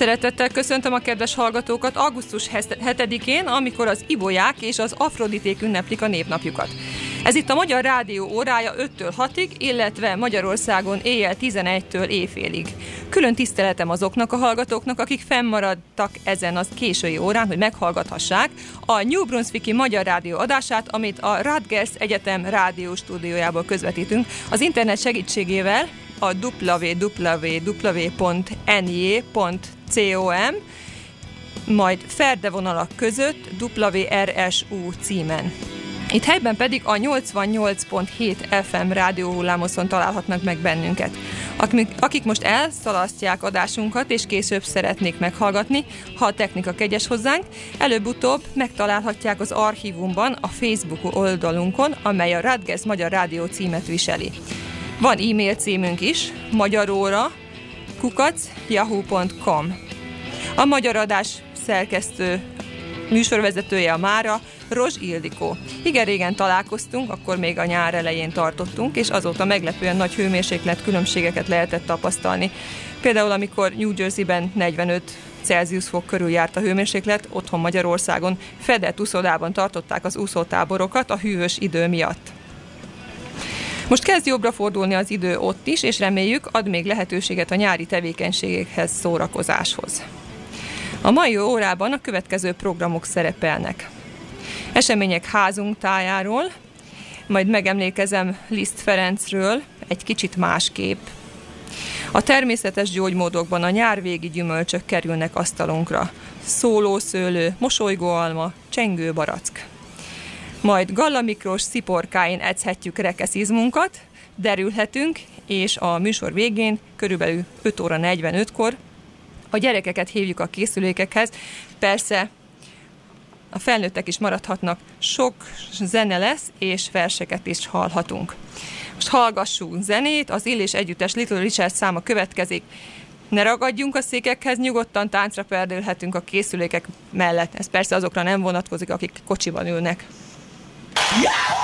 Szeretettel köszöntöm a kedves hallgatókat augusztus 7-én, amikor az ibolyák és az afroditék ünneplik a névnapjukat. Ez itt a Magyar Rádió órája 5-től 6-ig, illetve Magyarországon éjjel 11-től éjfélig. Külön tiszteletem azoknak a hallgatóknak, akik fennmaradtak ezen az késői órán, hogy meghallgathassák a New Brunswicki Magyar Rádió adását, amit a Radgers Egyetem rádió stúdiójából közvetítünk. Az internet segítségével a www.ny.com majd ferdevonalak között WRSU címen. Itt helyben pedig a 88.7 FM rádióhullámoszon találhatnak meg bennünket. Akik most elszalasztják adásunkat, és később szeretnék meghallgatni, ha a technika kegyes hozzánk, előbb-utóbb megtalálhatják az archívumban a Facebook oldalunkon, amely a Radgers Magyar Rádió címet viseli. Van e-mail címünk is, magyaróra kukac yahoo.com. A magyar adás szerkesztő műsorvezetője a Mára, Rozs Ildikó. Igen régen találkoztunk, akkor még a nyár elején tartottunk, és azóta meglepően nagy hőmérséklet különbségeket lehetett tapasztalni. Például amikor New Jersey-ben 45 Celsius fok körül járt a hőmérséklet, otthon Magyarországon fedett úszodában tartották az úszótáborokat a hűvös idő miatt. Most kezd jobbra fordulni az idő ott is, és reméljük ad még lehetőséget a nyári tevékenységekhez, szórakozáshoz. A mai órában a következő programok szerepelnek. Események házunk tájáról, majd megemlékezem Liszt Ferencről, egy kicsit másképp. A természetes gyógymódokban a nyárvégi gyümölcsök kerülnek asztalunkra. Szólószőlő, mosolygóalma, csengő barack. Majd Galla Miklós sziporkáin edzhetjük rekeszizmunkat, derülhetünk, és a műsor végén, körülbelül 5 óra 45-kor a gyerekeket hívjuk a készülékekhez. Persze a felnőttek is maradhatnak, sok zene lesz, és verseket is hallhatunk. Most hallgassunk zenét, az Illés Együttes Little Richard száma következik. Ne ragadjunk a székekhez, nyugodtan táncra perdülhetünk a készülékek mellett. Ez persze azokra nem vonatkozik, akik kocsiban ülnek. Yahoo!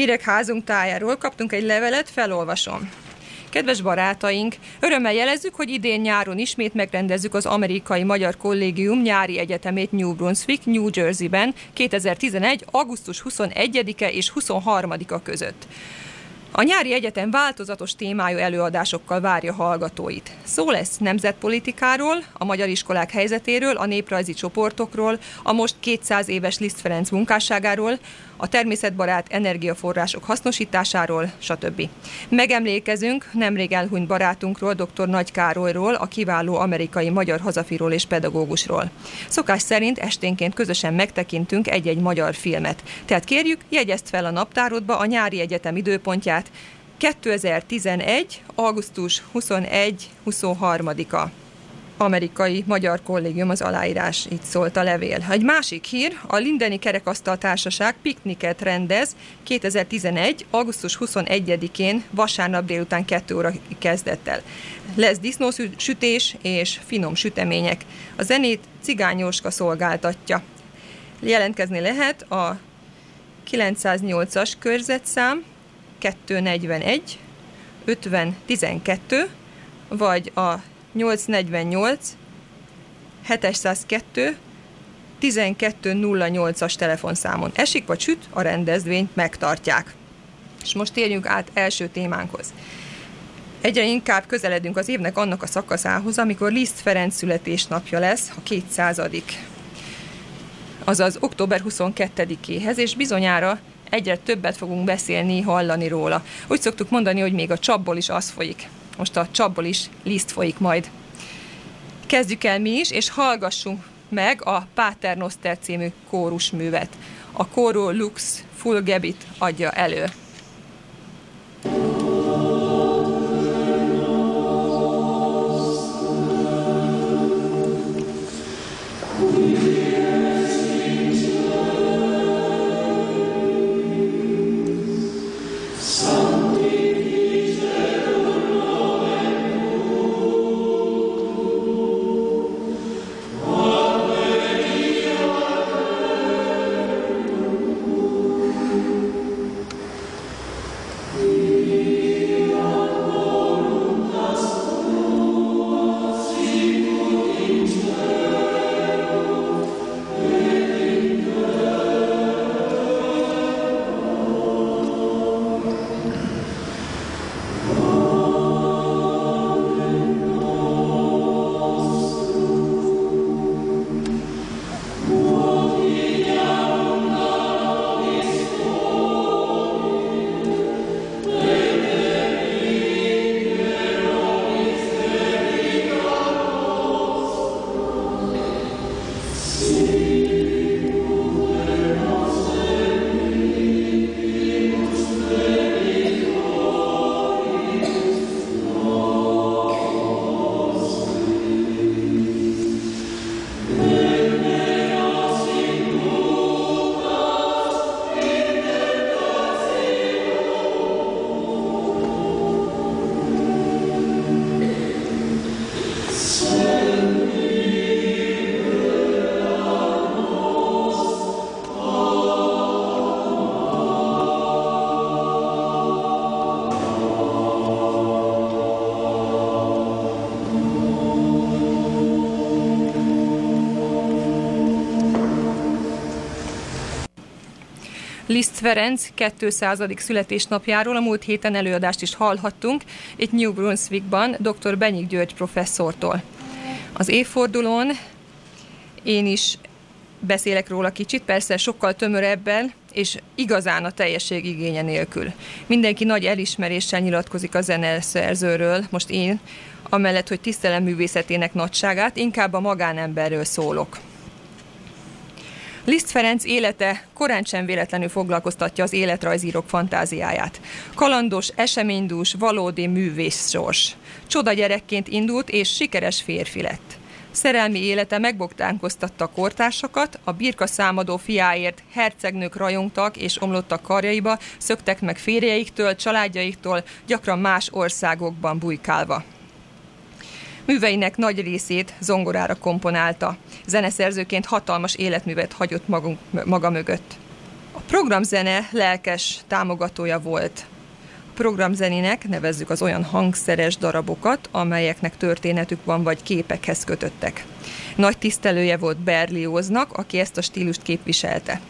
Hírek házunk tájáról kaptunk egy levelet, felolvasom. Kedves barátaink, örömmel jelezzük, hogy idén nyáron ismét megrendezzük az Amerikai Magyar Kollégium nyári egyetemét New Brunswick, New Jersey-ben 2011. augusztus 21-e és 23-a között. A nyári egyetem változatos témájú előadásokkal várja hallgatóit. Szó lesz nemzetpolitikáról, a magyar iskolák helyzetéről, a néprajzi csoportokról, a most 200 éves Liszt Ferenc munkásságáról, a természetbarát energiaforrások hasznosításáról, stb. Megemlékezünk nemrég elhunyt barátunkról, dr. Nagy Károlyról, a kiváló amerikai magyar hazafiról és pedagógusról. Szokás szerint esténként közösen megtekintünk egy-egy magyar filmet. Tehát kérjük, jegyezd fel a naptárodba a nyári egyetem időpontját, 2011. augusztus 21-23-a amerikai magyar kollégium az aláírás, így szólt a levél. Egy másik hír, a Lindeni Kerekasztal Társaság pikniket rendez 2011. augusztus 21-én vasárnap délután 2 óra kezdettel. Lesz disznósütés és finom sütemények. A zenét cigányóska szolgáltatja. Jelentkezni lehet a 908-as körzetszám 241 50 12 vagy a 848 702 1208-as telefonszámon esik vagy süt, a rendezvényt megtartják. És most térjünk át első témánkhoz. Egyre inkább közeledünk az évnek annak a szakaszához, amikor Liszt Ferenc születésnapja lesz, a 200 azaz október 22-éhez, és bizonyára egyre többet fogunk beszélni, hallani róla. Úgy szoktuk mondani, hogy még a csapból is az folyik. Most a csapból is liszt folyik majd. Kezdjük el mi is, és hallgassunk meg a Pater Noster című kórusművet. A Coro Lux Full Gebit adja elő. Liszt Ferenc 200. születésnapjáról a múlt héten előadást is hallhattunk itt New Brunswickban dr. Benyik György professzortól. Az évfordulón én is beszélek róla kicsit, persze sokkal tömörebben, és igazán a teljesség igénye nélkül. Mindenki nagy elismeréssel nyilatkozik a zeneszerzőről, most én, amellett, hogy tisztelem művészetének nagyságát, inkább a magánemberről szólok. Liszt Ferenc élete korán sem véletlenül foglalkoztatja az életrajzírók fantáziáját. Kalandos, eseménydús, valódi művész sors. Csoda gyerekként indult és sikeres férfi lett. Szerelmi élete megboktánkoztatta a kortársakat, a birka számadó fiáért hercegnők rajongtak és omlottak karjaiba, szöktek meg férjeiktől, családjaiktól, gyakran más országokban bujkálva. Műveinek nagy részét zongorára komponálta. Zeneszerzőként hatalmas életművet hagyott magunk, maga mögött. A programzene lelkes támogatója volt. A programzenének nevezzük az olyan hangszeres darabokat, amelyeknek történetük van vagy képekhez kötöttek. Nagy tisztelője volt Berlioznak, aki ezt a stílust képviselte.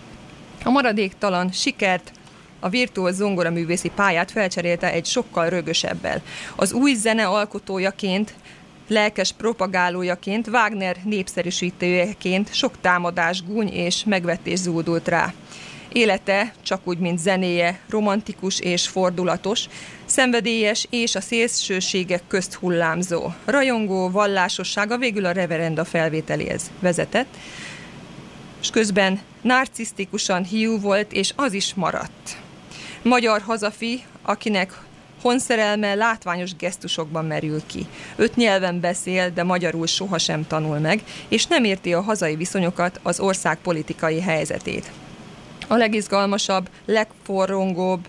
A maradéktalan sikert a virtuóz zongoraművészi pályát felcserélte egy sokkal rögösebbel. Az új zene alkotójaként lelkes propagálójaként, Wagner népszerűsítőjeként sok támadás, gúny és megvetés zúdult rá. Élete, csak úgy, mint zenéje, romantikus és fordulatos, szenvedélyes és a szélsőségek közt hullámzó. Rajongó vallásossága végül a reverenda felvételéhez vezetett, és közben narcisztikusan hiú volt, és az is maradt. Magyar hazafi, akinek honszerelme látványos gesztusokban merül ki. Öt nyelven beszél, de magyarul sohasem tanul meg, és nem érti a hazai viszonyokat, az ország politikai helyzetét. A legizgalmasabb, legforrongóbb,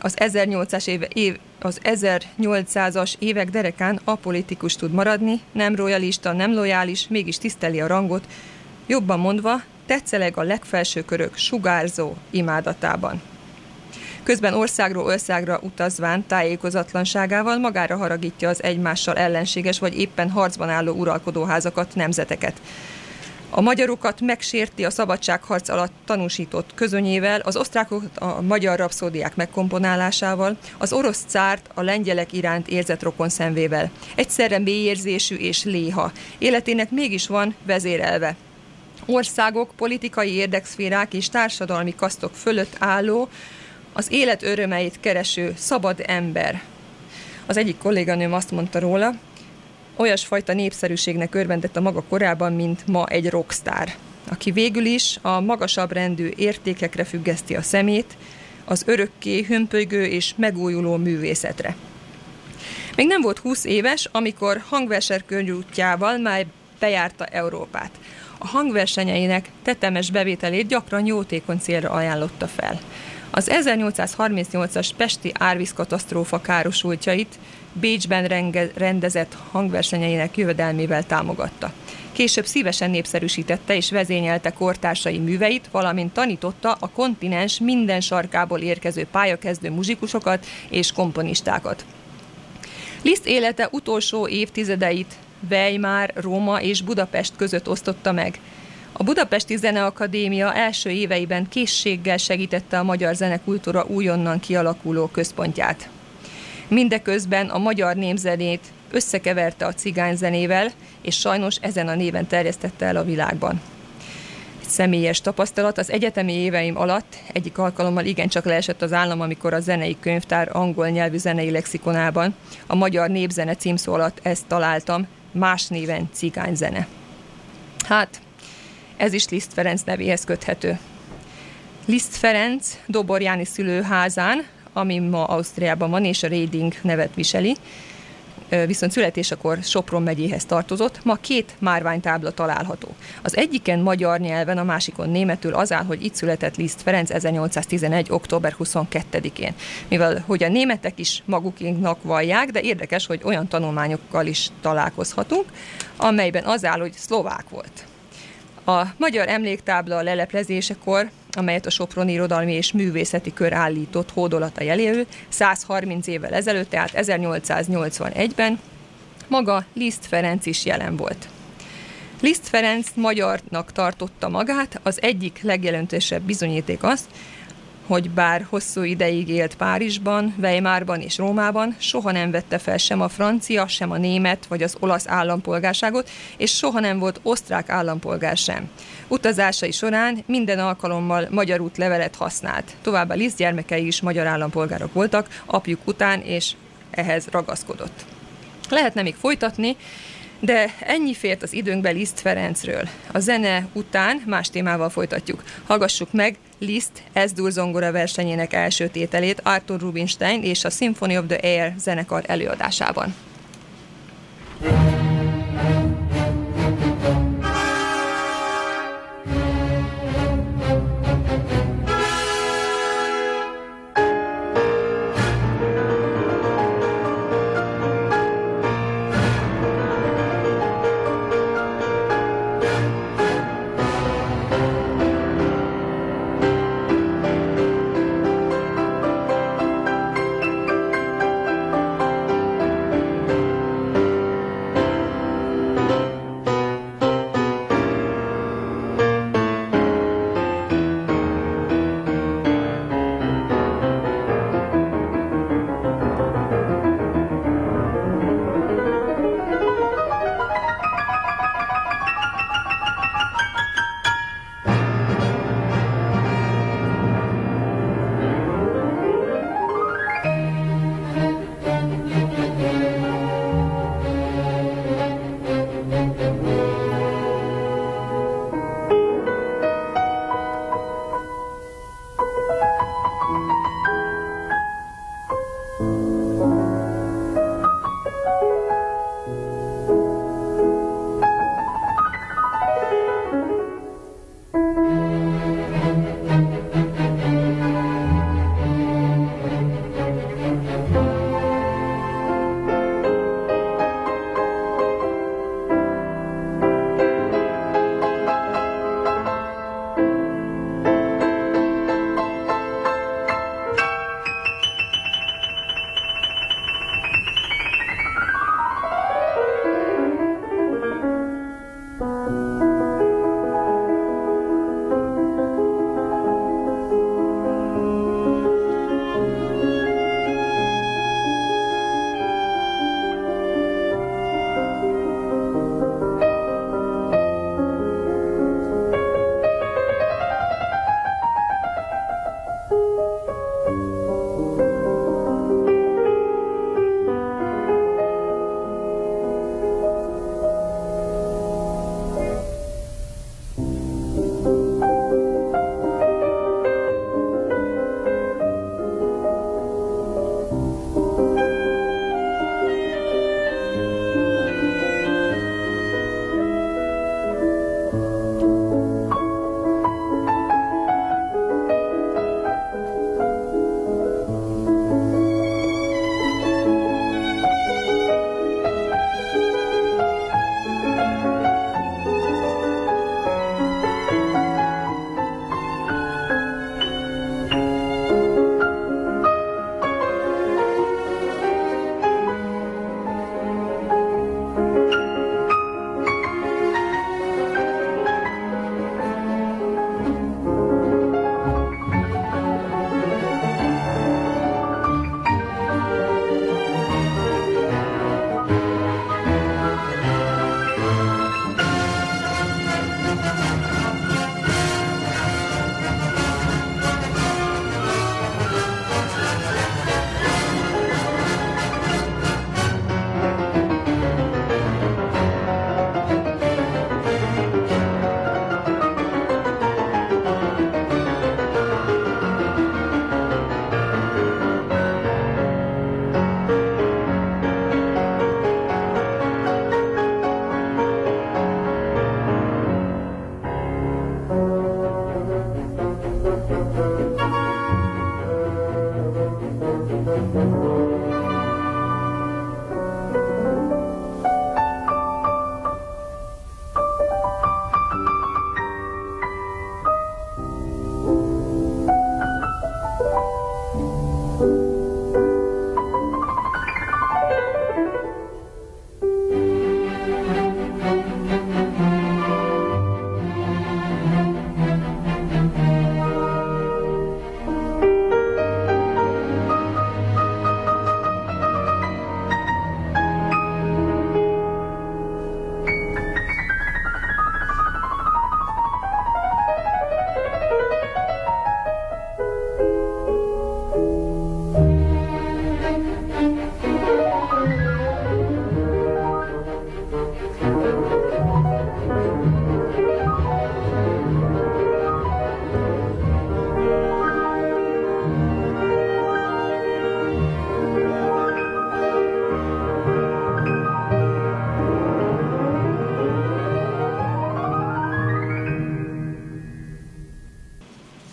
az 1800-as éve, év, az 1800-as évek derekán apolitikus tud maradni, nem royalista, nem lojális, mégis tiszteli a rangot, jobban mondva, tetszeleg a legfelső körök sugárzó imádatában. Közben országról országra utazván tájékozatlanságával magára haragítja az egymással ellenséges vagy éppen harcban álló uralkodóházakat, nemzeteket. A magyarokat megsérti a szabadságharc alatt tanúsított közönyével, az osztrákokat a magyar rapszódiák megkomponálásával, az orosz cárt a lengyelek iránt érzett rokon szemvével. Egyszerre mélyérzésű és léha. Életének mégis van vezérelve. Országok, politikai érdekszférák és társadalmi kasztok fölött álló, az élet örömeit kereső szabad ember. Az egyik kolléganőm azt mondta róla, olyasfajta népszerűségnek örvendett a maga korában, mint ma egy rockstar, aki végül is a magasabb rendű értékekre függeszti a szemét, az örökké hömpölygő és megújuló művészetre. Még nem volt 20 éves, amikor hangverser körútjával már bejárta Európát. A hangversenyeinek tetemes bevételét gyakran jótékony célra ajánlotta fel. Az 1838-as Pesti árvíz katasztrófa károsultjait Bécsben rendezett hangversenyeinek jövedelmével támogatta. Később szívesen népszerűsítette és vezényelte kortársai műveit, valamint tanította a kontinens minden sarkából érkező pályakezdő muzsikusokat és komponistákat. Liszt élete utolsó évtizedeit Weimar, Róma és Budapest között osztotta meg – a Budapesti Zeneakadémia első éveiben készséggel segítette a magyar zenekultúra újonnan kialakuló központját. Mindeközben a magyar némzenét összekeverte a cigányzenével, és sajnos ezen a néven terjesztette el a világban. Egy személyes tapasztalat az egyetemi éveim alatt egyik alkalommal igencsak leesett az állam, amikor a zenei könyvtár angol nyelvű zenei lexikonában a magyar népzene címszó alatt ezt találtam, más néven cigányzene. Hát, ez is Liszt Ferenc nevéhez köthető. Liszt Ferenc Doborjáni szülőházán, ami ma Ausztriában van, és a Reding nevet viseli, viszont születésekor Sopron megyéhez tartozott, ma két márványtábla található. Az egyiken magyar nyelven, a másikon németül az áll, hogy itt született Liszt Ferenc 1811. október 22-én. Mivel hogy a németek is magukinknak vallják, de érdekes, hogy olyan tanulmányokkal is találkozhatunk, amelyben az áll, hogy szlovák volt. A magyar emléktábla leleplezésekor, amelyet a Sopron Irodalmi és Művészeti Kör állított hódolata jeléül 130 évvel ezelőtt, tehát 1881-ben, maga Liszt Ferenc is jelen volt. Liszt Ferenc magyarnak tartotta magát, az egyik legjelentősebb bizonyíték az, hogy bár hosszú ideig élt Párizsban, Weimarban és Rómában, soha nem vette fel sem a francia, sem a német vagy az olasz állampolgárságot, és soha nem volt osztrák állampolgár sem. Utazásai során minden alkalommal magyar útlevelet használt. Továbbá Liszt gyermekei is magyar állampolgárok voltak, apjuk után, és ehhez ragaszkodott. Lehetne még folytatni, de ennyi fért az időnkbe Liszt Ferencről. A zene után más témával folytatjuk. Hallgassuk meg Liszt S-dur zongora versenyének első tételét Arthur Rubinstein és a Symphony of the Air zenekar előadásában. thank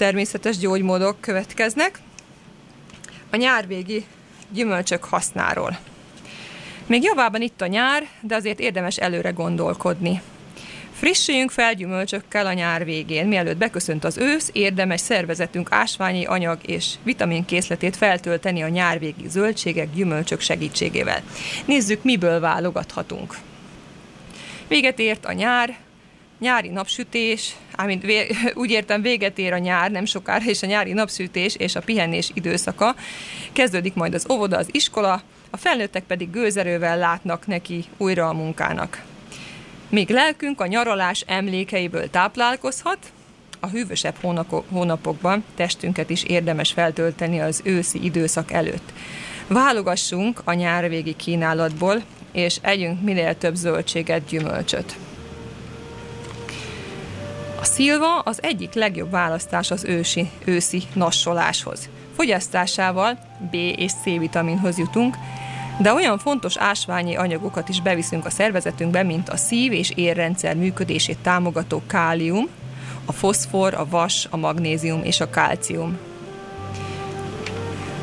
természetes gyógymódok következnek. A nyárvégi gyümölcsök hasznáról. Még javában itt a nyár, de azért érdemes előre gondolkodni. Frissüljünk fel gyümölcsökkel a nyár végén. Mielőtt beköszönt az ősz, érdemes szervezetünk ásványi anyag és vitaminkészletét feltölteni a nyárvégi zöldségek, gyümölcsök segítségével. Nézzük, miből válogathatunk. Véget ért a nyár, nyári napsütés, ámint vé, úgy értem véget ér a nyár, nem sokára, és a nyári napsütés és a pihenés időszaka. Kezdődik majd az óvoda, az iskola, a felnőttek pedig gőzerővel látnak neki újra a munkának. Míg lelkünk a nyaralás emlékeiből táplálkozhat, a hűvösebb hónapokban testünket is érdemes feltölteni az őszi időszak előtt. Válogassunk a nyárvégi kínálatból, és együnk minél több zöldséget, gyümölcsöt. A szilva az egyik legjobb választás az ősi, őszi nassoláshoz. Fogyasztásával B és C vitaminhoz jutunk, de olyan fontos ásványi anyagokat is beviszünk a szervezetünkbe, mint a szív- és érrendszer működését támogató kálium, a foszfor, a vas, a magnézium és a kálcium.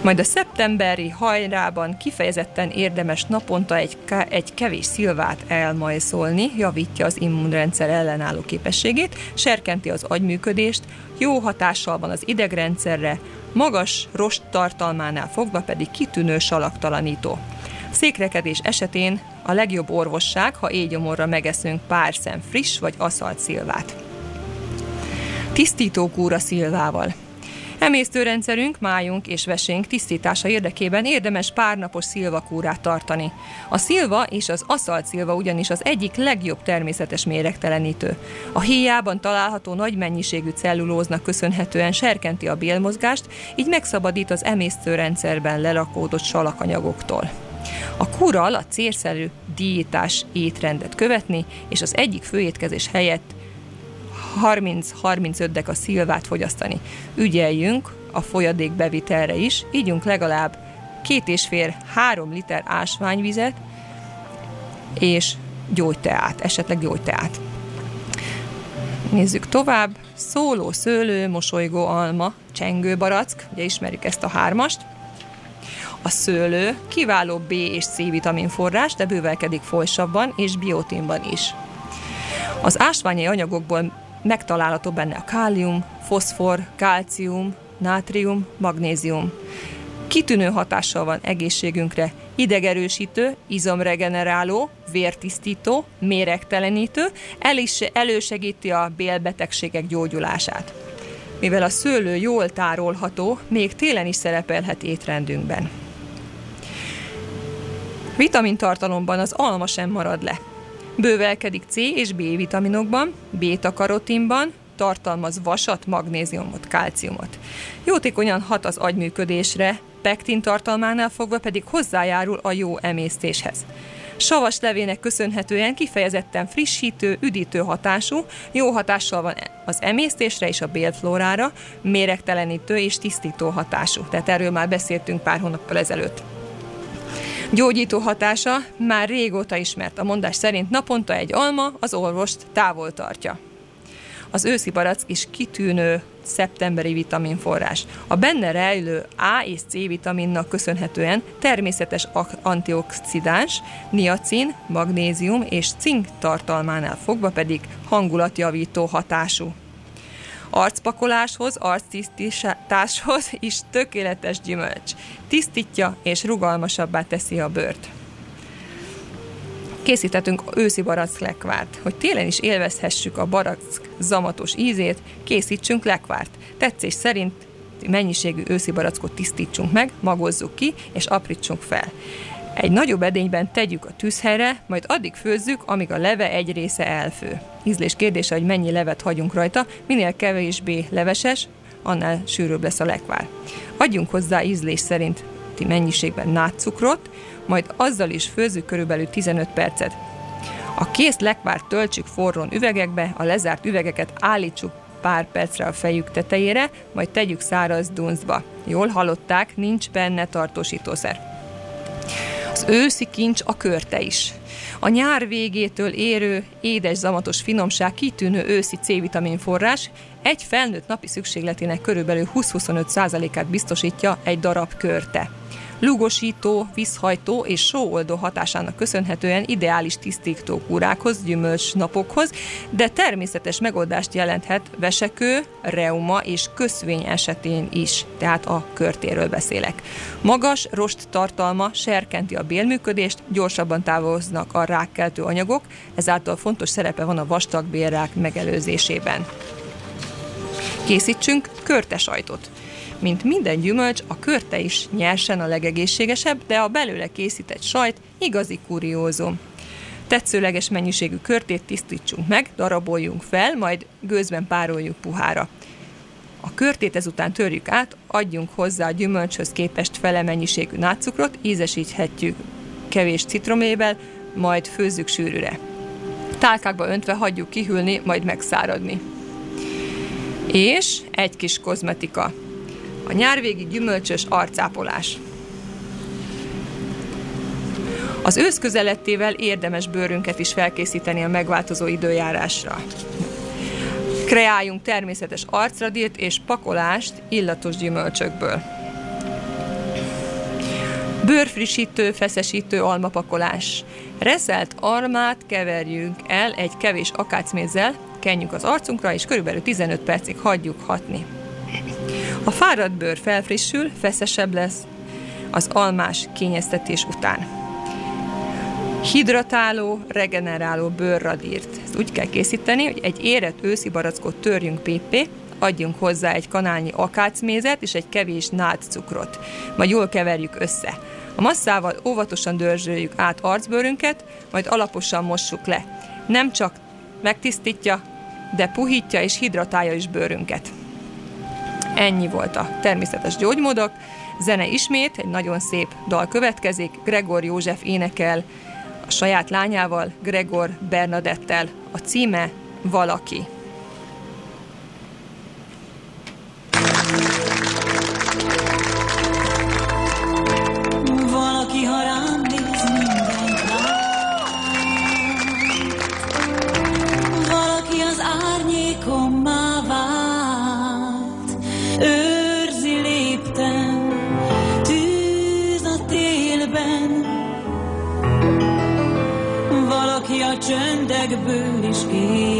Majd a szeptemberi hajrában kifejezetten érdemes naponta egy, egy kevés szilvát elmajszolni, javítja az immunrendszer ellenálló képességét, serkenti az agyműködést, jó hatással van az idegrendszerre, magas rost tartalmánál fogva pedig kitűnő salaktalanító. Székrekedés esetén a legjobb orvosság, ha égyomorra megeszünk pár szem friss vagy aszalt szilvát. Tisztító kúra szilvával. Emésztőrendszerünk, májunk és vesénk tisztítása érdekében érdemes párnapos szilvakúrát tartani. A szilva és az aszalt szilva ugyanis az egyik legjobb természetes méregtelenítő. A héjában található nagy mennyiségű cellulóznak köszönhetően serkenti a bélmozgást, így megszabadít az emésztőrendszerben lerakódott salakanyagoktól. A kural a célszerű diétás étrendet követni, és az egyik főétkezés helyett 30-35 deka szilvát fogyasztani. Ügyeljünk a folyadék bevitelre is, ígyunk legalább két és fél három liter ásványvizet és gyógyteát, esetleg gyógyteát. Nézzük tovább. Szóló, szőlő, mosolygó alma, csengőbarack, ugye ismerjük ezt a hármast. A szőlő kiváló B és C vitamin forrás, de bővelkedik folysabban és biotinban is. Az ásványi anyagokból megtalálható benne a kálium, foszfor, kálcium, nátrium, magnézium. Kitűnő hatással van egészségünkre, idegerősítő, izomregeneráló, vértisztító, méregtelenítő, elősegíti a bélbetegségek gyógyulását. Mivel a szőlő jól tárolható, még télen is szerepelhet étrendünkben. Vitamintartalomban az alma sem marad le. Bővelkedik C és B vitaminokban, beta-karotinban, tartalmaz vasat, magnéziumot, kálciumot. Jótékonyan hat az agyműködésre, pektin tartalmánál fogva pedig hozzájárul a jó emésztéshez. Savas levének köszönhetően kifejezetten frissítő, üdítő hatású, jó hatással van az emésztésre és a bélflórára, méregtelenítő és tisztító hatású. Tehát erről már beszéltünk pár hónappal ezelőtt. Gyógyító hatása már régóta ismert. A mondás szerint naponta egy alma az orvost távol tartja. Az őszi barack is kitűnő szeptemberi vitaminforrás. A benne rejlő A és C vitaminnak köszönhetően természetes antioxidáns, niacin, magnézium és cink tartalmánál fogva pedig hangulatjavító hatású arcpakoláshoz, arctisztításhoz is tökéletes gyümölcs. Tisztítja és rugalmasabbá teszi a bőrt. Készítettünk őszi barack lekvárt. Hogy télen is élvezhessük a barack zamatos ízét, készítsünk lekvárt. Tetszés szerint mennyiségű őszi barackot tisztítsunk meg, magozzuk ki és aprítsunk fel. Egy nagyobb edényben tegyük a tűzhelyre, majd addig főzzük, amíg a leve egy része elfő. Ízlés kérdése, hogy mennyi levet hagyunk rajta, minél kevésbé leveses, annál sűrűbb lesz a lekvár. Adjunk hozzá ízlés szerinti mennyiségben nátcukrot, majd azzal is főzzük körülbelül 15 percet. A kész lekvárt töltsük forrón üvegekbe, a lezárt üvegeket állítsuk pár percre a fejük tetejére, majd tegyük száraz dunszba. Jól hallották, nincs benne tartósítószer. Az őszi kincs a körte is. A nyár végétől érő, édes zamatos finomság kitűnő őszi C-vitamin forrás, egy felnőtt napi szükségletének körülbelül 20-25%-át biztosítja egy darab körte. Lugosító, vízhajtó és sóoldó hatásának köszönhetően ideális tisztító kúrákhoz, gyümölcs napokhoz, de természetes megoldást jelenthet vesekő, reuma és köszvény esetén is, tehát a körtéről beszélek. Magas rost tartalma serkenti a bélműködést, gyorsabban távoznak a rákkeltő anyagok, ezáltal fontos szerepe van a vastag bélrák megelőzésében. Készítsünk körtesajtot. Mint minden gyümölcs, a körte is nyersen a legegészségesebb, de a belőle készített sajt igazi kuriózum. Tetszőleges mennyiségű körtét tisztítsunk meg, daraboljunk fel, majd gőzben pároljuk puhára. A körtét ezután törjük át, adjunk hozzá a gyümölcshöz képest fele mennyiségű nátszukrot, ízesíthetjük kevés citromével, majd főzzük sűrűre. Tálkákba öntve hagyjuk kihűlni, majd megszáradni. És egy kis kozmetika. A nyárvégi gyümölcsös arcápolás. Az ősz közelettével érdemes bőrünket is felkészíteni a megváltozó időjárásra. Kreáljunk természetes arcradírt és pakolást illatos gyümölcsökből. Bőrfrissítő, feszesítő almapakolás. Reszelt almát keverjünk el egy kevés akácmézzel, kenjük az arcunkra, és körülbelül 15 percig hagyjuk hatni. A fáradt bőr felfrissül, feszesebb lesz az almás kényeztetés után. Hidratáló, regeneráló bőrradírt. Ezt úgy kell készíteni, hogy egy érett őszi barackot törjünk péppé, adjunk hozzá egy kanálnyi akácmézet és egy kevés cukrot. Majd jól keverjük össze. A masszával óvatosan dörzsöljük át arcbőrünket, majd alaposan mossuk le. Nem csak megtisztítja, de puhítja és hidratálja is bőrünket. Ennyi volt a természetes gyógymódok. Zene ismét, egy nagyon szép dal következik. Gregor József énekel a saját lányával, Gregor Bernadettel. A címe Valaki. bűn is.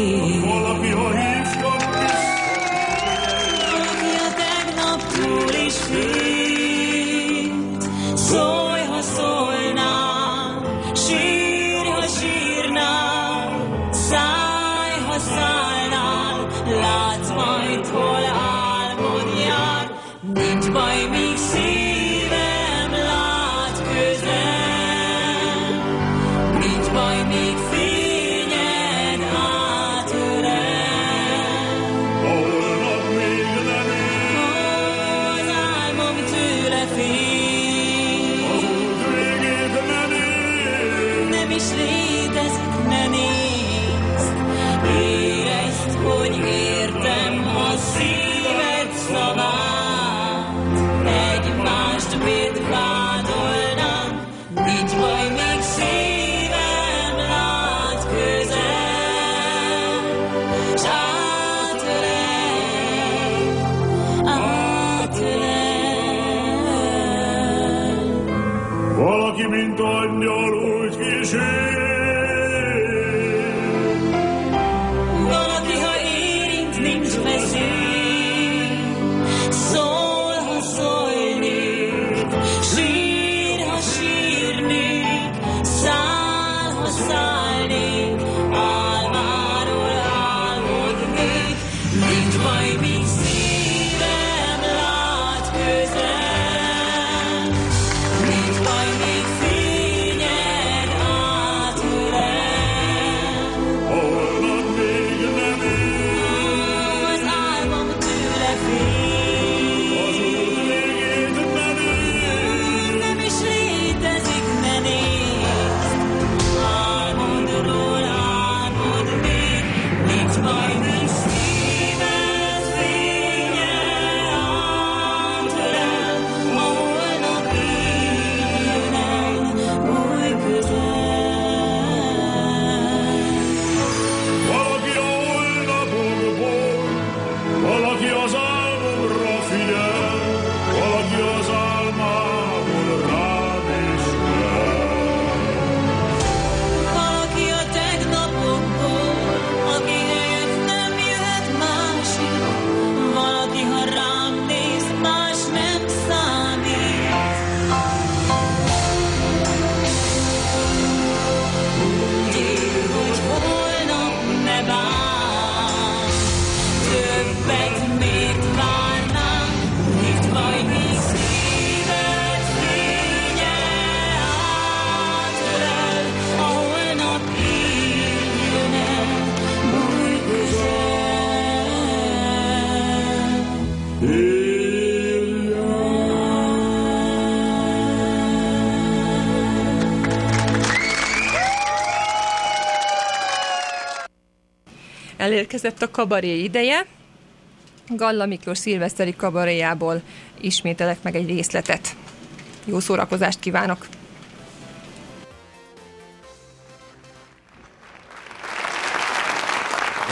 Elérkezett a kabaré ideje. Galla Miklós szilveszteri kabaréjából ismételek meg egy részletet. Jó szórakozást kívánok!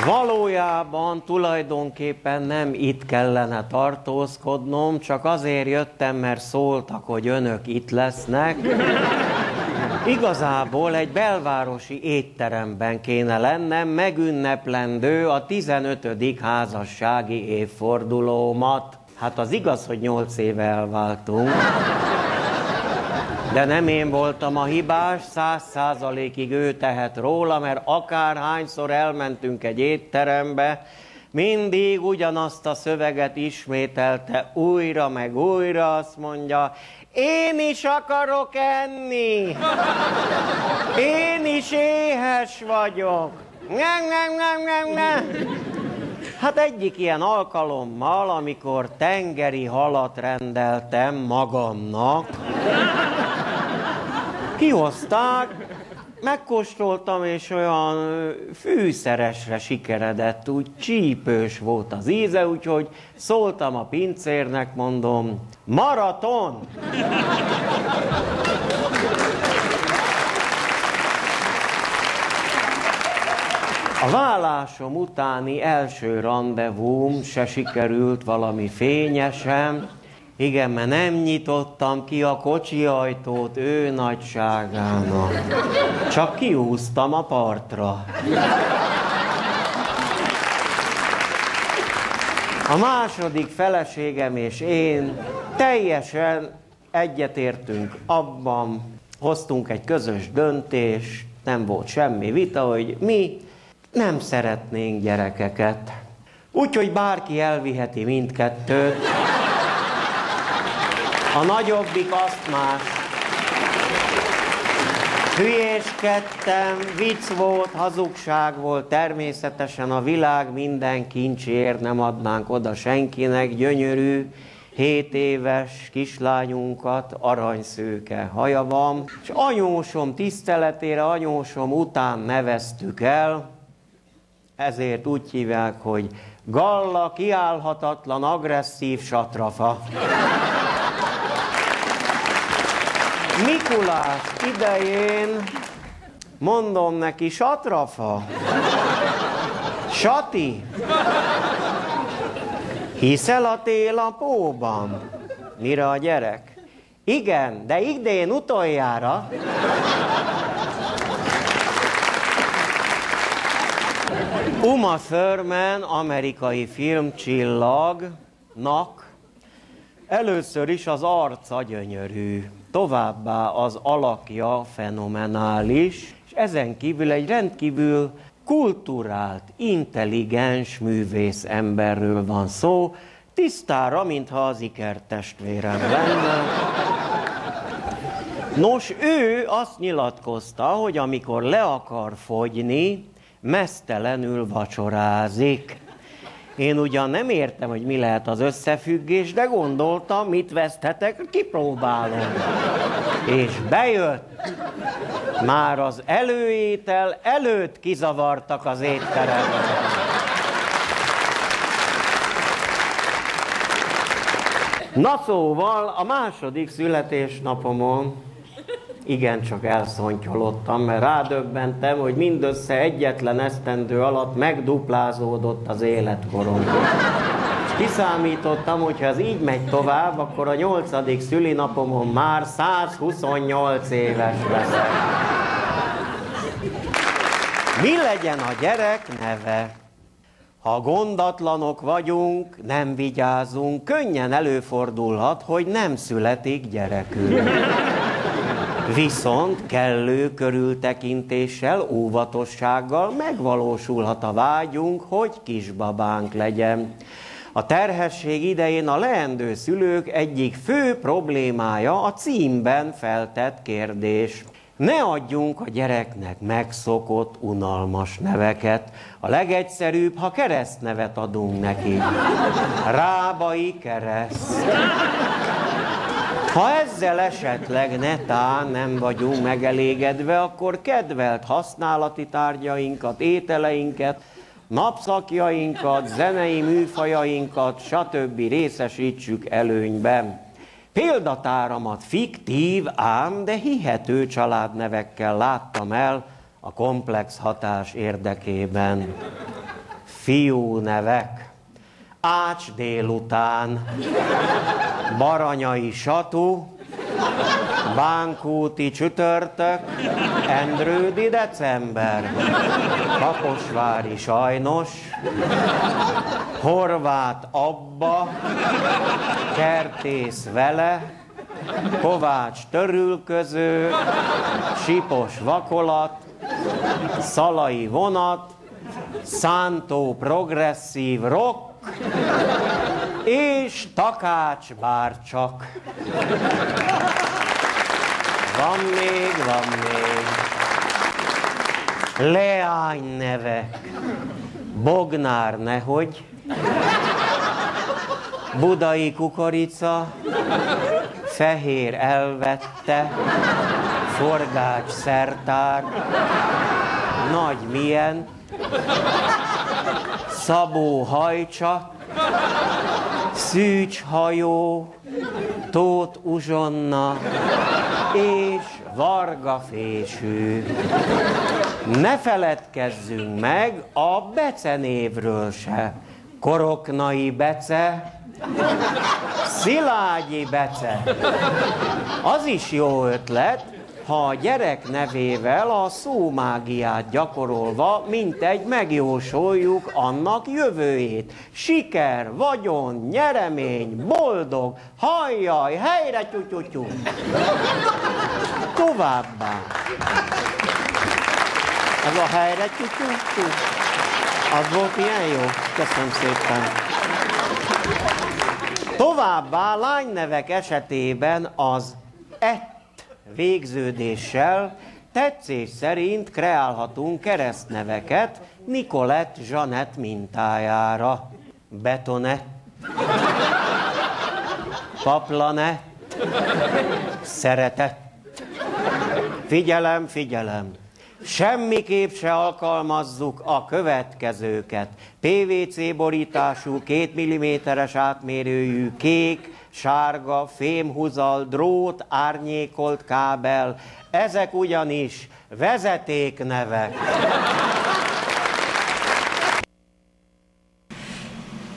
Valójában tulajdonképpen nem itt kellene tartózkodnom, csak azért jöttem, mert szóltak, hogy önök itt lesznek. Igazából egy belvárosi étteremben kéne lennem, megünneplendő a 15. házassági évfordulómat. Hát az igaz, hogy 8 éve elváltunk. De nem én voltam a hibás, száz százalékig ő tehet róla, mert akárhányszor elmentünk egy étterembe, mindig ugyanazt a szöveget ismételte újra meg újra, azt mondja, én is akarok enni, én is éhes vagyok. Nem, nem, nem, nem, nem. Hát egyik ilyen alkalommal, amikor tengeri halat rendeltem magamnak, kihozták, megkóstoltam, és olyan fűszeresre sikeredett, úgy csípős volt az íze, úgyhogy szóltam a pincérnek, mondom, maraton! A vállásom utáni első rendezvúm se sikerült valami fényesen. Igen, mert nem nyitottam ki a kocsi ajtót ő nagyságának. Csak kiúztam a partra. A második feleségem és én teljesen egyetértünk abban, hoztunk egy közös döntést, nem volt semmi vita, hogy mi nem szeretnénk gyerekeket. Úgyhogy bárki elviheti mindkettőt. A nagyobbik azt más. Hülyéskedtem, vicc volt, hazugság volt, természetesen a világ minden kincsért nem adnánk oda senkinek, gyönyörű, 7 éves kislányunkat, aranyszőke haja van, és anyósom tiszteletére, anyósom után neveztük el, ezért úgy hívják, hogy Galla kiállhatatlan, agresszív satrafa. Mikulás idején mondom neki, satrafa, Sati, hiszel a tél a? Mire a gyerek? Igen, de idén utoljára. Uma Thurman, amerikai filmcsillagnak először is az arca gyönyörű, továbbá az alakja fenomenális, és ezen kívül egy rendkívül kulturált, intelligens művész emberről van szó, tisztára, mintha az ikertestvérem lenne. Nos, ő azt nyilatkozta, hogy amikor le akar fogyni, mesztelenül vacsorázik. Én ugyan nem értem, hogy mi lehet az összefüggés, de gondoltam, mit veszthetek, kipróbálom. És bejött. Már az előétel előtt kizavartak az étteremben. Na szóval a második születésnapomon igencsak elszontyolottam, mert rádöbbentem, hogy mindössze egyetlen esztendő alatt megduplázódott az életkorom. Kiszámítottam, hogy ha ez így megy tovább, akkor a nyolcadik szülinapomon már 128 éves leszek. Mi legyen a gyerek neve? Ha gondatlanok vagyunk, nem vigyázunk, könnyen előfordulhat, hogy nem születik gyerekünk. Viszont kellő körültekintéssel, óvatossággal megvalósulhat a vágyunk, hogy kisbabánk legyen. A terhesség idején a leendő szülők egyik fő problémája a címben feltett kérdés. Ne adjunk a gyereknek megszokott, unalmas neveket. A legegyszerűbb, ha keresztnevet adunk neki. Rábai kereszt. Ha ezzel esetleg netán nem vagyunk megelégedve, akkor kedvelt használati tárgyainkat, ételeinket, napszakjainkat, zenei műfajainkat, stb. részesítsük előnyben. Példatáramat fiktív, ám, de hihető családnevekkel láttam el a komplex hatás érdekében. Fiú nevek. Ács délután, Baranyai Satu, Bánkúti csütörtök, Endrődi december, Kaposvári sajnos, Horvát Abba, Kertész vele, Kovács törülköző, Sipos vakolat, Szalai vonat, Szántó progresszív rock, és Takács bárcsak. Van még, van még. Leány nevek. Bognár nehogy. Budai kukorica. Fehér elvette. Forgács szertár. Nagy milyen. Szabó hajcsa. Szűcs hajó. Tóth Uzsonna és Varga Fésű. Ne feledkezzünk meg a Bece névről se. Koroknai Bece, Szilágyi Bece. Az is jó ötlet, ha a gyerek nevével a szómágiát gyakorolva, mint egy megjósoljuk annak jövőjét. Siker, vagyon, nyeremény, boldog, hajjaj, helyre tyutyutyú. Továbbá. Ez a helyre tyutyutyú. Az volt ilyen jó? Köszönöm szépen. Továbbá lánynevek esetében az ett végződéssel tetszés szerint kreálhatunk keresztneveket Nicolette Jeanette mintájára. Betonett, Paplanett, Szeretett. Figyelem, figyelem! Semmiképp se alkalmazzuk a következőket. PVC borítású, két milliméteres átmérőjű, kék, sárga, fémhuzal, drót, árnyékolt kábel. Ezek ugyanis vezetéknevek.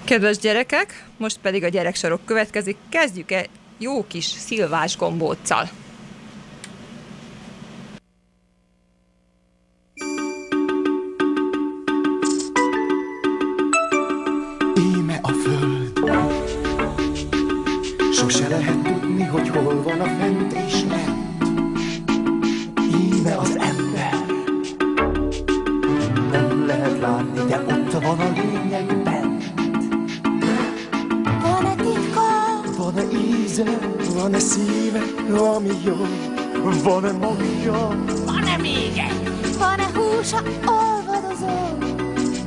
Kedves gyerekek, most pedig a gyereksorok következik. Kezdjük egy jó kis szilvás gombóccal. Van a lényeg bent. Van-e titka? Van-e íze, van-e szíve, ami jó? Van-e magja? Van-e még Van-e húsa, olvadozó?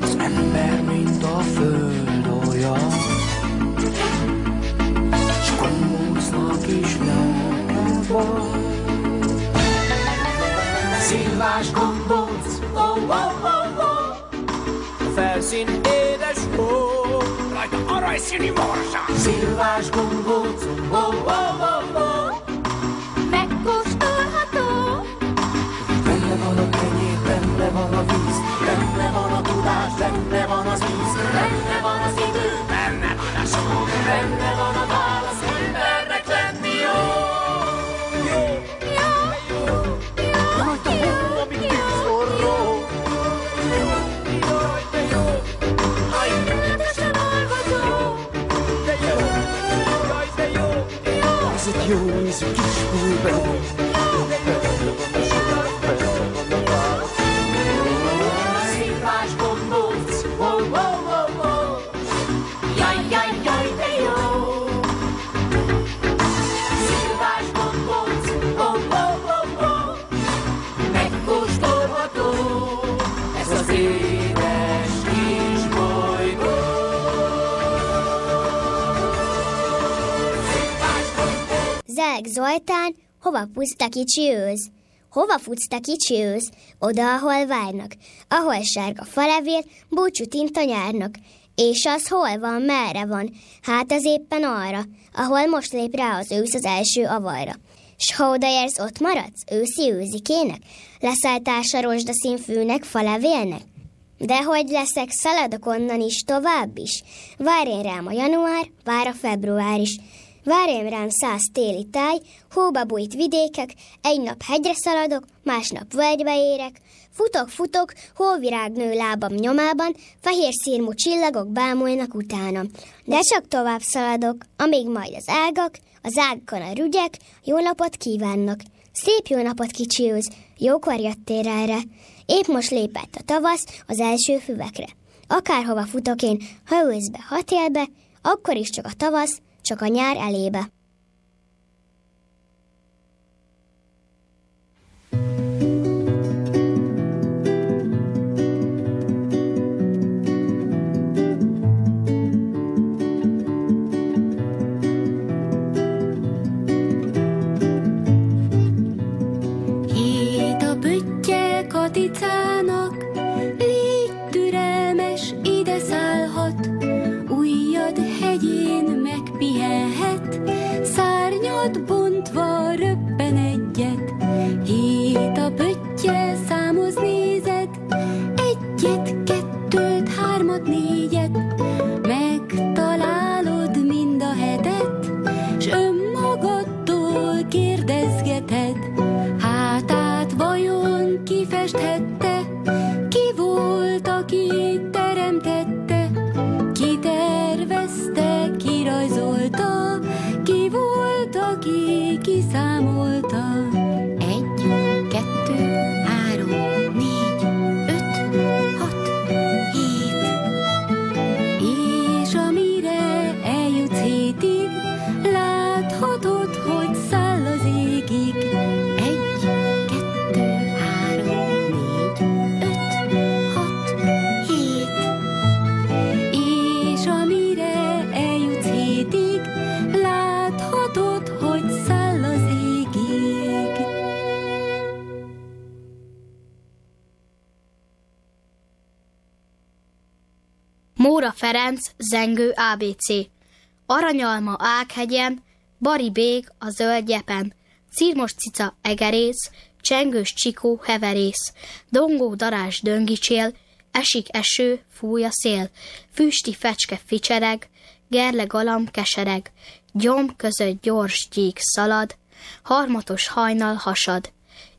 Az ember, mint a föld olyan. S gombócnak is lelke van. Szilvás gombóc, oh, oh, oh. Felszín édes hó, rajta aranyszínű morzsa. Szilvás gombóc, oh, oh, oh. Ez egy Telek Zoltán, hova futsz te kicsi őz? Hova futsz te kicsi őz? Oda, ahol várnak, ahol sárga falevél, búcsú tinta nyárnak. És az hol van, merre van? Hát az éppen arra, ahol most lép rá az ősz az első avarra. S ha odaérsz, ott maradsz, őszi őzikének? Leszel társa rozsdaszín fűnek, falevélnek? De hogy leszek, szaladok onnan is, tovább is. Várj rám a január, vár a február is. Várjam rám száz téli táj, hóba bújt vidékek, egy nap hegyre szaladok, másnap völgybe érek. Futok, futok, hóvirág nő lábam nyomában, fehér szírmú csillagok bámulnak utánam. De csak tovább szaladok, amíg majd az ágak, az ágakon a rügyek, jó napot kívánnak. Szép jó napot, kicsi őz, jókor jöttél erre. Épp most lépett a tavasz az első füvekre. Akárhova futok én, ha őszbe, ha télbe, akkor is csak a tavasz, csak a nyár elébe. Zengő ABC. Aranyalma Ághegyen, Bari Bég a zöld gyepen, Círmos cica egerész, Csengős csikó heverész, Dongó darás döngicsél, Esik eső, fúj a szél, Füsti fecske ficsereg, Gerle galam kesereg, Gyom között gyors gyík szalad, Harmatos hajnal hasad.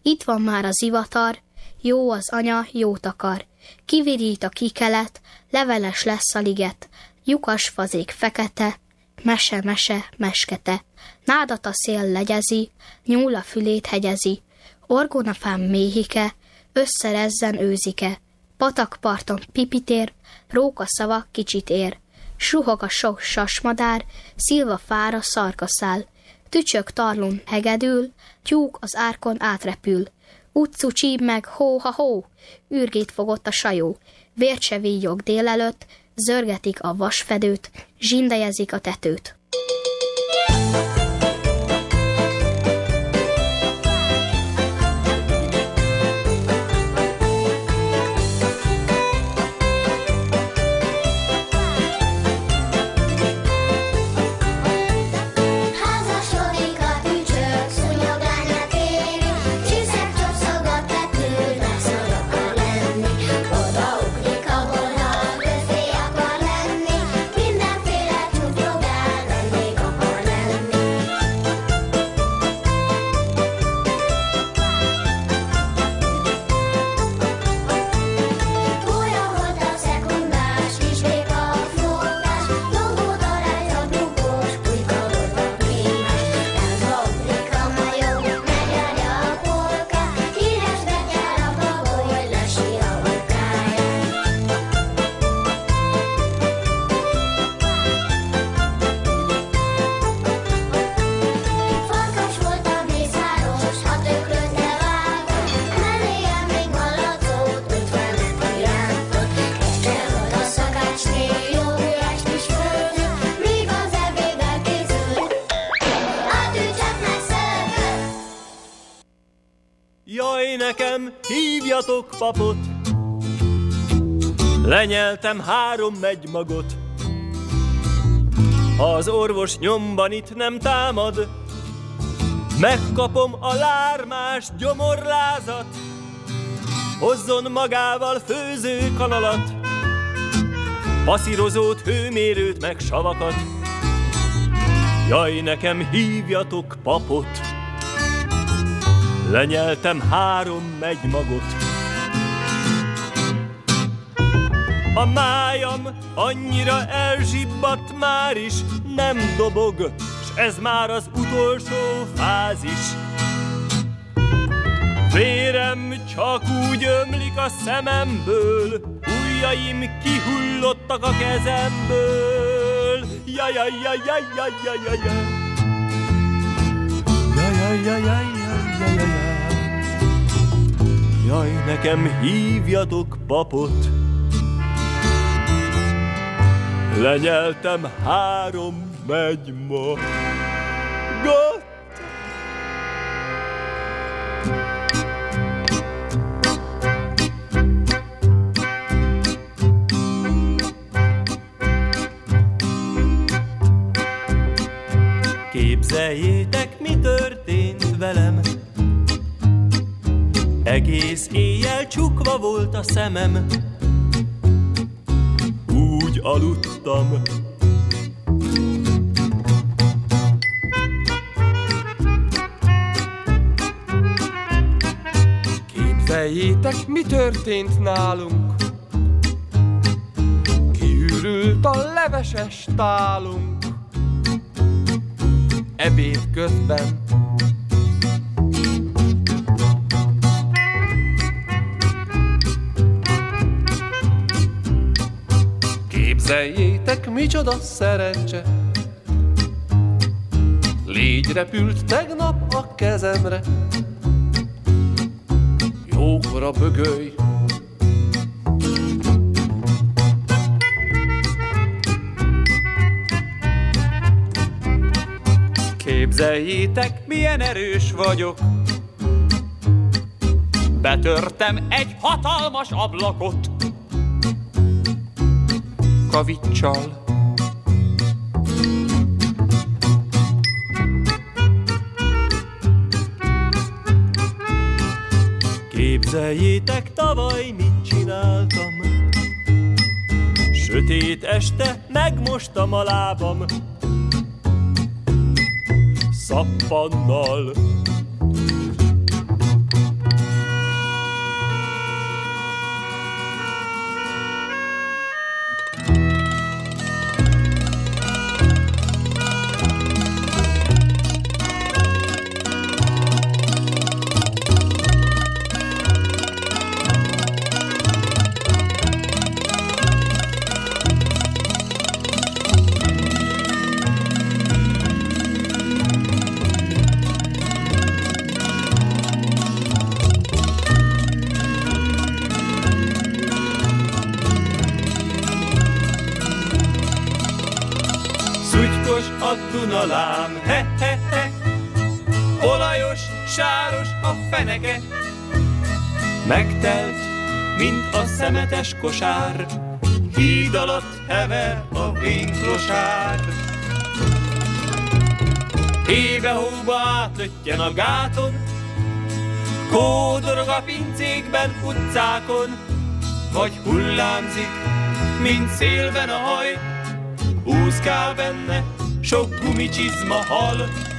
Itt van már az ivatar, jó az anya, jót akar. Kivirít a kikelet, leveles lesz a liget, lyukas fazék fekete, mese-mese meskete. Nádat a szél legyezi, nyúl a fülét hegyezi, orgonafám méhike, összerezzen őzike. Patakparton pipitér, róka szava kicsit ér. Suhog a sok sasmadár, szilva fára szarkaszál. Tücsök tarlun hegedül, tyúk az árkon átrepül. Utcu csíp meg, hó-ha-hó, űrgét fogott a sajó. Vért se vígyog délelőtt, zörgetik a vasfedőt, zsindejezik a tetőt. Papot. Lenyeltem három magot. Ha az orvos nyomban itt nem támad, megkapom a lármás gyomorlázat, hozzon magával főző kanalat, passzírozót, hőmérőt, meg savakat. Jaj, nekem hívjatok papot, lenyeltem három magot. A májam annyira elzsibbadt már is, nem dobog, s ez már az utolsó fázis. Vérem csak úgy ömlik a szememből, ujjaim kihullottak a kezemből. Ja, ja, ja, ja, ja, ja, ja, ja. Ja, ja, ja, ja, ja, ja, ja, ja. Jaj, nekem hívjatok papot, Lenyeltem három megymagot. Képzeljétek, mi történt velem. Egész éjjel csukva volt a szemem, aludtam. Képzeljétek, mi történt nálunk. Kiürült a leveses tálunk. Ebéd közben Képzeljétek, micsoda szerencse. Légy repült tegnap a kezemre. Jókora bögöly. Képzeljétek, milyen erős vagyok. Betörtem egy hatalmas ablakot. Kavicsal. Képzeljétek, tavaly mit csináltam. Sötét este megmostam a lábam. Szappannal. Dunalám, he, he, he. Olajos, sáros a feneke. Megtelt, mint a szemetes kosár. Híd alatt hever a vinklosár. Hébe-hóba átlöttyen a gáton, Kódorog a pincékben, utcákon, Vagy hullámzik, mint szélben a haj, Úszkál benne sok gumicsizma hal. Hiába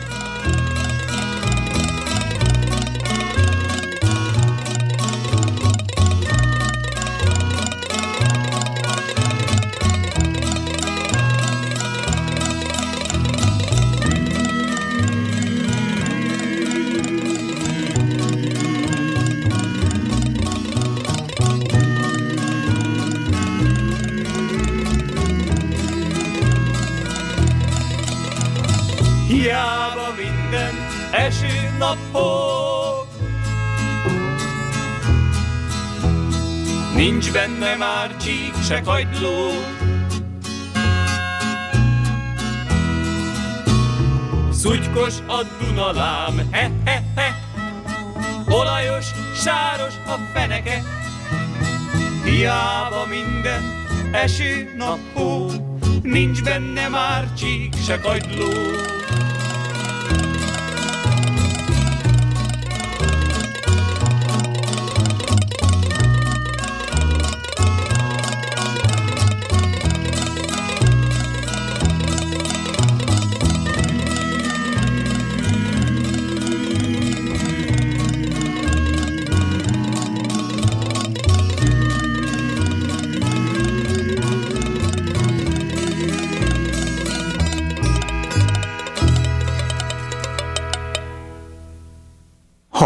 se kagyló. Szutykos a Dunalám, he, he, he. olajos, sáros a feneke. Hiába minden eső, nap, hó, nincs benne már csík, se kagyló.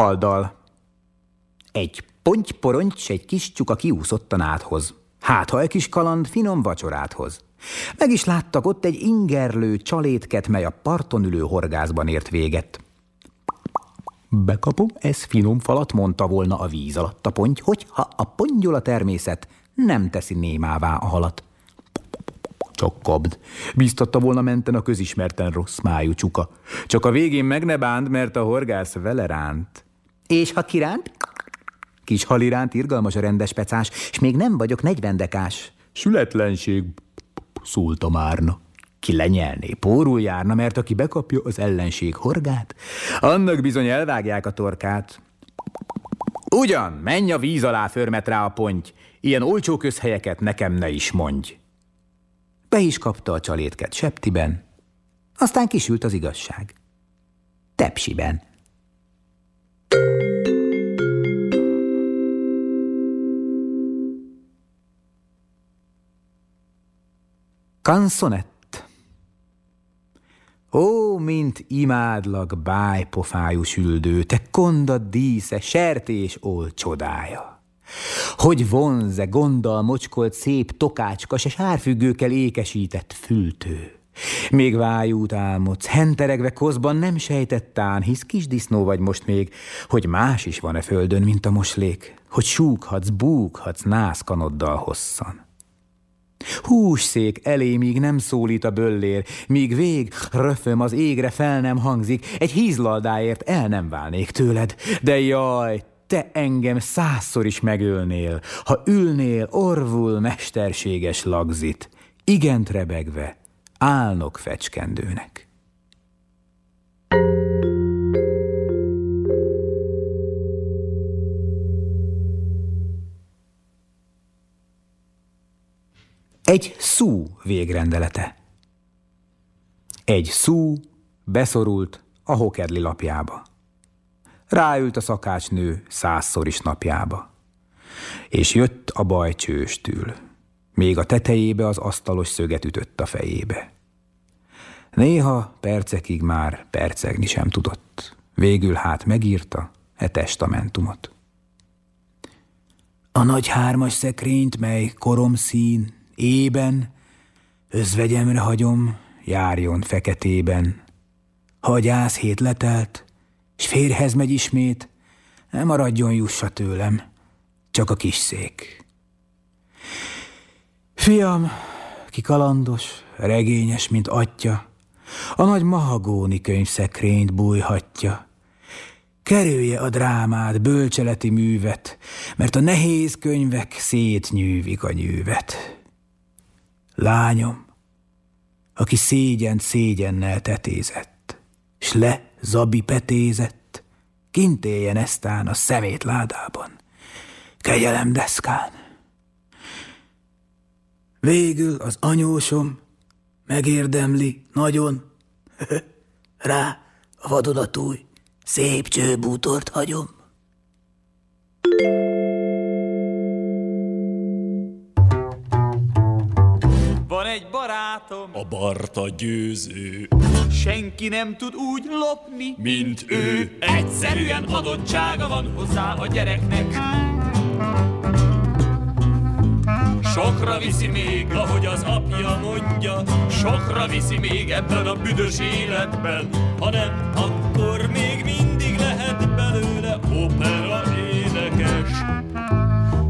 Haldal. Egy ponty poroncs egy kis csuka kiúszott a nádhoz. Hát, ha egy kis kaland finom vacsorát hoz. Meg is láttak ott egy ingerlő csalétket, mely a parton ülő horgászban ért véget. Bekapom, ez finom falat, mondta volna a víz alatt a ponty, hogyha a pongyol a természet nem teszi némává a halat. Csak kabd. Bíztatta volna menten a közismerten rossz májú csuka. Csak a végén meg ne bánt, mert a horgász vele ránt. És ha kiránt? Kis hal iránt irgalmas a rendes pecás, és még nem vagyok negyvendekás. Sületlenség, szólt a márna. Ki lenyelné, pórul járna, mert aki bekapja az ellenség horgát, annak bizony elvágják a torkát. Ugyan, menj a víz alá, förmet rá a ponty, ilyen olcsó közhelyeket nekem ne is mondj. Be is kapta a csalétket septiben, aztán kisült az igazság. Tepsiben. Kanszonett Ó, mint imádlak bájpofájú süldő, te kondat dísze, sertés ol csodája! Hogy vonze gonddal mocskolt szép tokácska, se sárfüggőkkel ékesített fültő. Még vájút álmodsz, henteregve kozban nem sejtettán, hisz kis disznó vagy most még, hogy más is van-e földön, mint a moslék, hogy súghatsz, búghatsz nászkanoddal hosszan. Hússzék elé, míg nem szólít a böllér, míg vég, röföm az égre fel nem hangzik, egy hízlaldáért el nem válnék tőled, de jaj, te engem százszor is megölnél, ha ülnél orvul mesterséges lagzit, igent rebegve, álnok fecskendőnek. Egy szú végrendelete. Egy szú beszorult a hokedli lapjába. Ráült a szakácsnő százszor is napjába. És jött a baj csőstül. Még a tetejébe az asztalos szöget ütött a fejébe. Néha percekig már percegni sem tudott. Végül hát megírta e testamentumot. A nagy hármas szekrényt, mely koromszín, ében, özvegyemre hagyom, járjon feketében. Ha gyász hét letelt, s férhez megy ismét, nem maradjon jussa tőlem, csak a kis szék. Fiam, ki kalandos, regényes, mint atya, a nagy mahagóni könyvszekrényt bújhatja. Kerülje a drámát, bölcseleti művet, mert a nehéz könyvek szétnyűvik a nyűvet. Lányom, aki szégyent szégyennel tetézett, s le zabi petézett, kint éljen eztán a szemét ládában, kegyelem deszkán. Végül az anyósom megérdemli nagyon, rá a vadodatúj szép csőbútort hagyom. Van egy barátom, a Barta győző. Senki nem tud úgy lopni, mint ő. Egyszerűen adottsága van hozzá a gyereknek. Sokra viszi még, ahogy az apja mondja, sokra viszi még ebben a büdös életben. Ha nem, akkor még mindig lehet belőle opera énekes.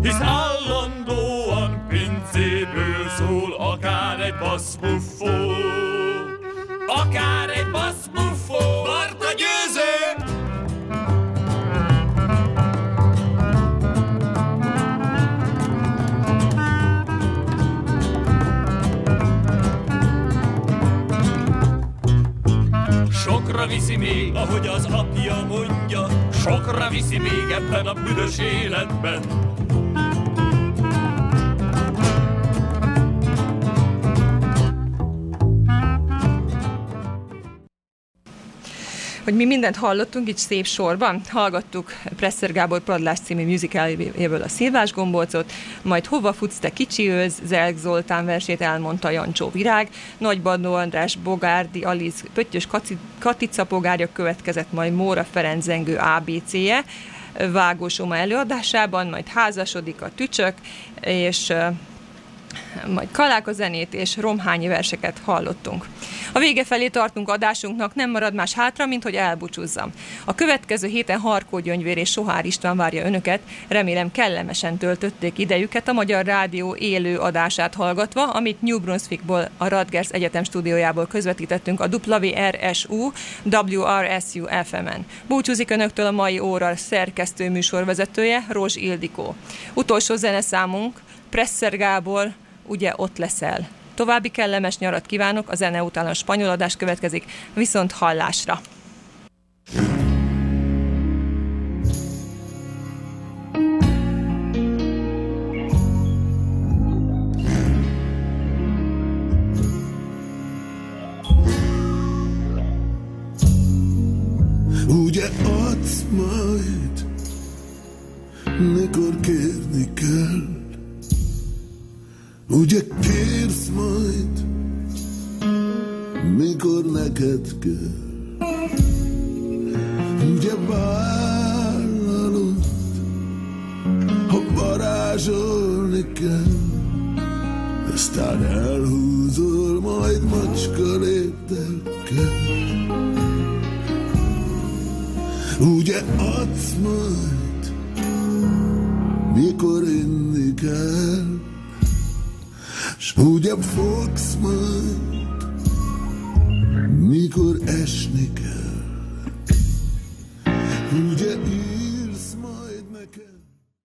Hisz állandóan pincéből szól akár egy basszbuffó. Viszi még, ahogy az apja mondja, sokra viszi még ebben a büdös életben. Hogy mi mindent hallottunk, így szép sorban. Hallgattuk Presser Gábor Padlás című musicaljéből a Szilvás gombócot, majd Hova futsz te kicsi őz, Zelk Zoltán versét elmondta Jancsó Virág, Nagy Badnó András Bogárdi Aliz Pöttyös Kaci, Katica pogárja következett, majd Móra Ferenc zengő ABC-je, Vágós Oma előadásában, majd házasodik a tücsök, és majd Kalák zenét és romhányi verseket hallottunk. A vége felé tartunk adásunknak, nem marad más hátra, mint hogy elbúcsúzzam. A következő héten Harkó Gyöngyvér és Sohár István várja önöket, remélem kellemesen töltötték idejüket a Magyar Rádió élő adását hallgatva, amit New Brunswickból, a Radgers Egyetem stúdiójából közvetítettünk a WRSU WRSU FM-en. Búcsúzik önöktől a mai óra szerkesztő műsorvezetője, Rozs Ildikó. Utolsó zeneszámunk Presser Gábor, ugye ott leszel. További kellemes nyarat kívánok, a zene után a spanyol adás következik, viszont hallásra! Ugye adsz majd, mikor kérni kell, Ugye kérsz majd, mikor neked kell. Ugye vállalod, ha varázsolni kell. Aztán elhúzol majd macska léptekkel. Ugye adsz majd, mikor inni kell. S ugye fogsz majd, mikor esni kell. Ugye így